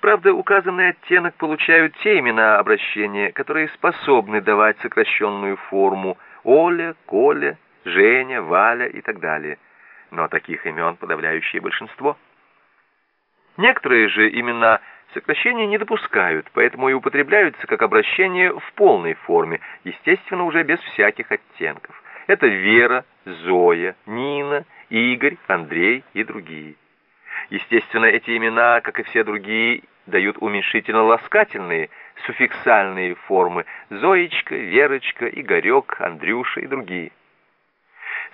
Правда, указанный оттенок получают те имена обращения, которые способны давать сокращенную форму Оля, Коля, Женя, Валя и так далее. Но таких имен подавляющее большинство. Некоторые же имена сокращения не допускают, поэтому и употребляются как обращение в полной форме, естественно, уже без всяких оттенков. Это Вера, Зоя, Нина, Игорь, Андрей и другие. Естественно, эти имена, как и все другие, дают уменьшительно-ласкательные, суффиксальные формы Зоечка, Верочка, Игорек, Андрюша и другие.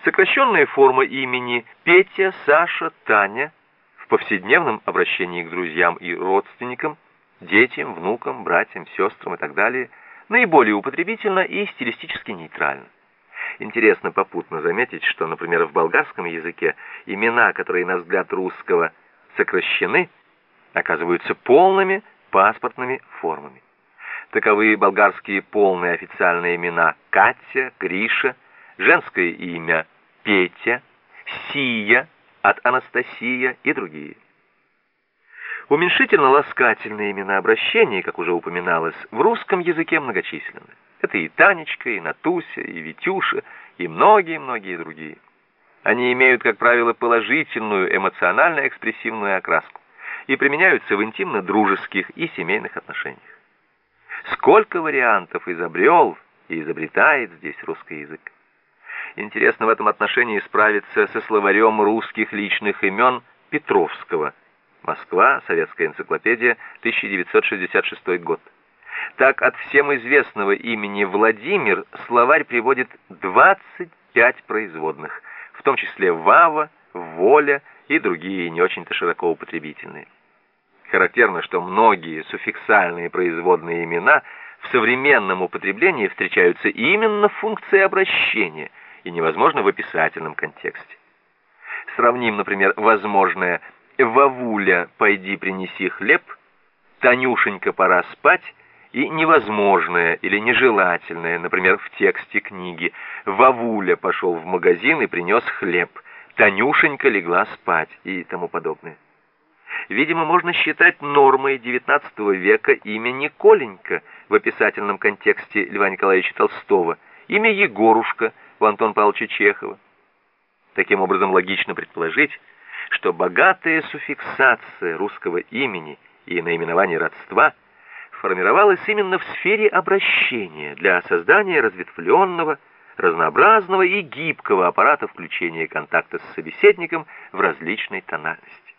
Сокращенная форма имени Петя, Саша, Таня в повседневном обращении к друзьям и родственникам, детям, внукам, братьям, сестрам и так далее наиболее употребительно и стилистически нейтрально. Интересно попутно заметить, что, например, в болгарском языке имена, которые на взгляд русского сокращены, оказываются полными паспортными формами. Таковы болгарские полные официальные имена Катя, Гриша, женское имя Петя, Сия от Анастасия и другие. Уменьшительно-ласкательные имена обращений, как уже упоминалось, в русском языке многочисленны. Это и Танечка, и Натуся, и Витюша, и многие-многие другие. Они имеют, как правило, положительную эмоционально-экспрессивную окраску и применяются в интимно-дружеских и семейных отношениях. Сколько вариантов изобрел и изобретает здесь русский язык. Интересно в этом отношении справиться со словарем русских личных имен Петровского. Москва, Советская энциклопедия, 1966 год. Так от всем известного имени Владимир словарь приводит 25 производных, в том числе Вава, Воля и другие не очень-то широко употребительные. Характерно, что многие суффиксальные производные имена в современном употреблении встречаются именно в функции обращения и невозможно в описательном контексте. Сравним, например, возможное «Вавуля, пойди принеси хлеб», «Танюшенька, пора спать» и невозможное или нежелательное, например, в тексте книги «Вавуля пошел в магазин и принес хлеб», «Танюшенька легла спать» и тому подобное. Видимо, можно считать нормой XIX века имя Николенька в описательном контексте Льва Николаевича Толстого, имя Егорушка у Антона Павловича Чехова. Таким образом, логично предположить, что богатая суффиксация русского имени и наименование родства – формировалась именно в сфере обращения для создания разветвленного, разнообразного и гибкого аппарата включения контакта с собеседником в различной тональности.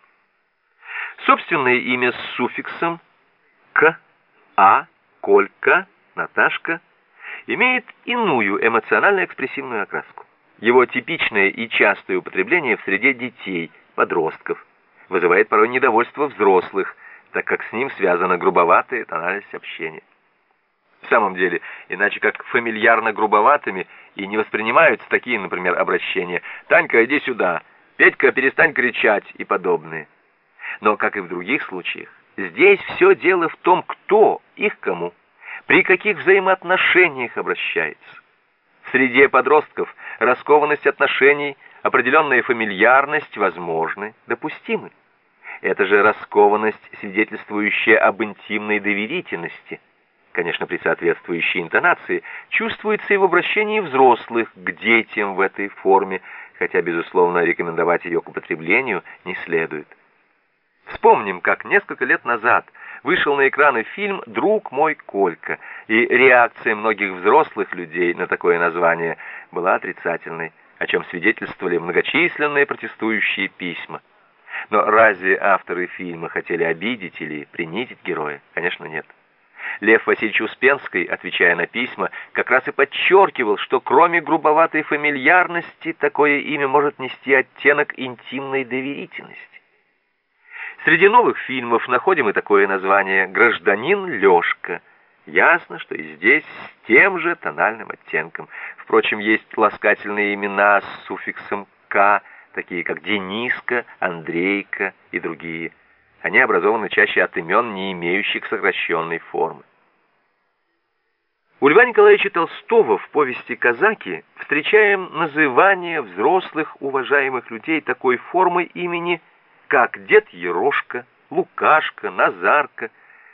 Собственное имя с суффиксом «к», «а», «колька», «наташка» имеет иную эмоционально-экспрессивную окраску. Его типичное и частое употребление в среде детей, подростков, вызывает порой недовольство взрослых, так как с ним связана грубоватая тональность общения. В самом деле, иначе как фамильярно грубоватыми и не воспринимаются такие, например, обращения «Танька, иди сюда», «Петька, перестань кричать» и подобные. Но, как и в других случаях, здесь все дело в том, кто их кому, при каких взаимоотношениях обращается. В среде подростков раскованность отношений, определенная фамильярность возможны, допустимы. Это же раскованность, свидетельствующая об интимной доверительности, конечно, при соответствующей интонации, чувствуется и в обращении взрослых к детям в этой форме, хотя, безусловно, рекомендовать ее к употреблению не следует. Вспомним, как несколько лет назад вышел на экраны фильм «Друг мой Колька», и реакция многих взрослых людей на такое название была отрицательной, о чем свидетельствовали многочисленные протестующие письма. Но разве авторы фильма хотели обидеть или принизить героя? Конечно, нет. Лев Васильевич Успенский, отвечая на письма, как раз и подчеркивал, что кроме грубоватой фамильярности такое имя может нести оттенок интимной доверительности. Среди новых фильмов находим и такое название «Гражданин Лешка». Ясно, что и здесь с тем же тональным оттенком. Впрочем, есть ласкательные имена с суффиксом «к», такие как Дениска, Андрейка и другие. Они образованы чаще от имен, не имеющих сокращенной формы. У Льва Николаевича Толстого в повести «Казаки» встречаем называние взрослых уважаемых людей такой формы имени, как дед Ерошка Лукашка, Назарка,